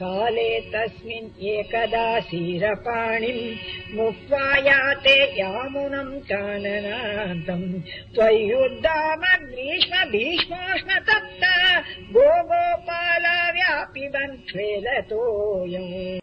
काले तस्मिन् एकदा सीरपाणिम् मुक्त्वा याते यामुनम् काननान्तम् त्वय्युद्धाम ग्रीष्म भीष्मोष्ण तप्ता गो गोपाला व्यापिबन्